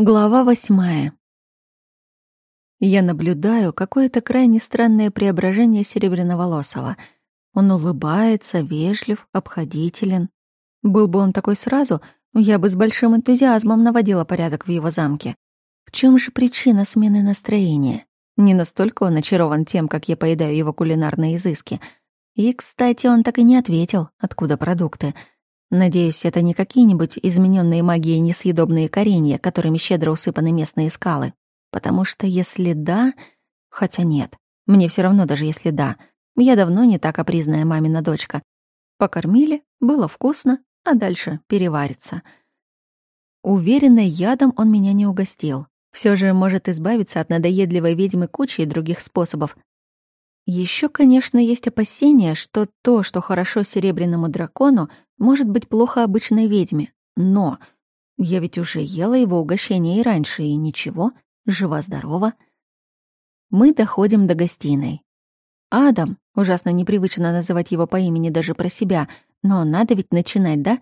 Глава восьмая. Я наблюдаю какое-то крайне странное преображение Серебряноволосого. Он улыбается, вежлив, обходителен. Был бы он такой сразу, я бы с большим энтузиазмом наводила порядок в его замке. В чем же причина смены настроения? Не настолько он очарован тем, как я поедаю его кулинарные изыски. И, кстати, он так и не ответил, откуда продукты — Надеюсь, это не какие-нибудь измененные магией несъедобные коренья, которыми щедро усыпаны местные скалы. Потому что если да... Хотя нет. Мне все равно, даже если да. Я давно не так капризная мамина дочка. Покормили, было вкусно, а дальше переварится. Уверенной ядом он меня не угостил. Все же может избавиться от надоедливой ведьмы кучей других способов, еще, конечно, есть опасение, что то, что хорошо серебряному дракону, может быть плохо обычной ведьме. Но я ведь уже ела его угощение и раньше, и ничего, жива-здорова. Мы доходим до гостиной. Адам, ужасно непривычно называть его по имени даже про себя, но надо ведь начинать, да?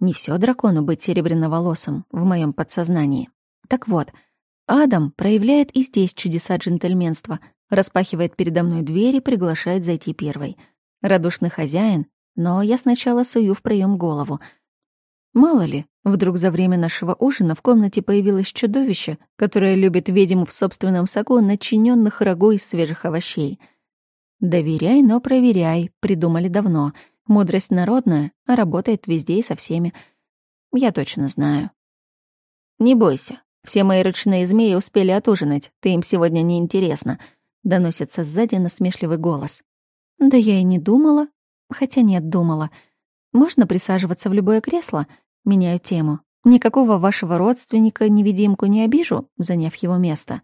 Не все дракону быть серебряноволосым в моем подсознании. Так вот, Адам проявляет и здесь чудеса джентльменства — распахивает передо мной дверь и приглашает зайти первой. Радушный хозяин, но я сначала сую в проем голову. Мало ли, вдруг за время нашего ужина в комнате появилось чудовище, которое любит ведьм в собственном соку, начиненных рагу из свежих овощей. «Доверяй, но проверяй», придумали давно. Мудрость народная, а работает везде и со всеми. Я точно знаю. «Не бойся, все мои ручные змеи успели отужинать, ты им сегодня не интересно», — доносится сзади насмешливый голос. «Да я и не думала. Хотя нет, думала. Можно присаживаться в любое кресло?» Меняю тему. «Никакого вашего родственника-невидимку не обижу, заняв его место».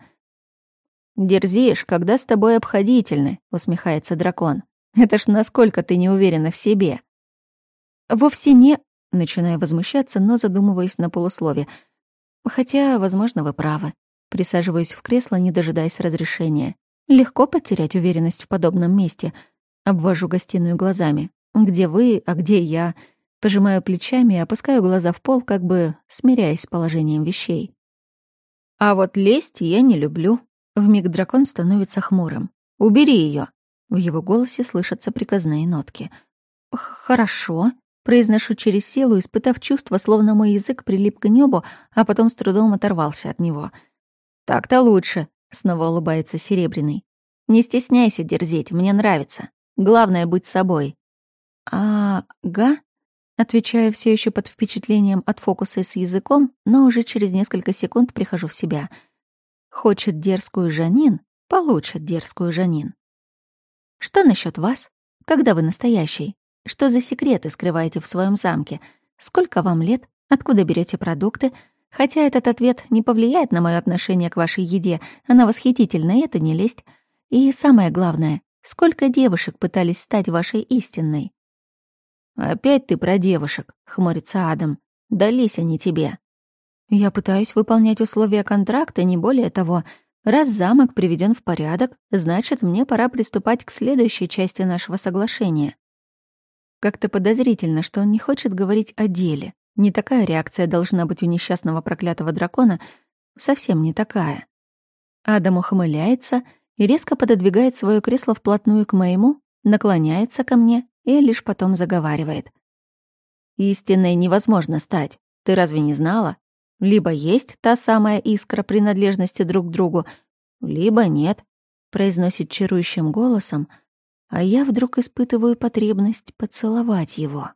«Дерзишь, когда с тобой обходительны», — усмехается дракон. «Это ж насколько ты не уверена в себе». «Вовсе не...» — начинаю возмущаться, но задумываюсь на полуслове. «Хотя, возможно, вы правы». Присаживаюсь в кресло, не дожидаясь разрешения. Легко потерять уверенность в подобном месте. Обвожу гостиную глазами. Где вы, а где я? Пожимаю плечами и опускаю глаза в пол, как бы смиряясь с положением вещей. А вот лезть я не люблю. Вмиг дракон становится хмурым. «Убери ее. В его голосе слышатся приказные нотки. «Хорошо», — произношу через силу, испытав чувство, словно мой язык прилип к небу, а потом с трудом оторвался от него. «Так-то лучше», Снова улыбается Серебряный. «Не стесняйся дерзить, мне нравится. Главное — быть собой». «А-га?» Отвечаю все еще под впечатлением от фокуса с языком, но уже через несколько секунд прихожу в себя. Хочет дерзкую Жанин, получит дерзкую Жанин. Что насчет вас? Когда вы настоящий? Что за секреты скрываете в своем замке? Сколько вам лет? Откуда берете продукты? Хотя этот ответ не повлияет на мое отношение к вашей еде, она восхитительна, и это не лесть. И самое главное, сколько девушек пытались стать вашей истинной? «Опять ты про девушек», — хмурится Адам. «Дались они тебе». «Я пытаюсь выполнять условия контракта, не более того. Раз замок приведен в порядок, значит, мне пора приступать к следующей части нашего соглашения». Как-то подозрительно, что он не хочет говорить о деле. Не такая реакция должна быть у несчастного проклятого дракона, совсем не такая. Адам ухмыляется и резко пододвигает свое кресло вплотную к моему, наклоняется ко мне и лишь потом заговаривает. «Истинной невозможно стать. Ты разве не знала? Либо есть та самая искра принадлежности друг к другу, либо нет», — произносит чарующим голосом, а я вдруг испытываю потребность поцеловать его.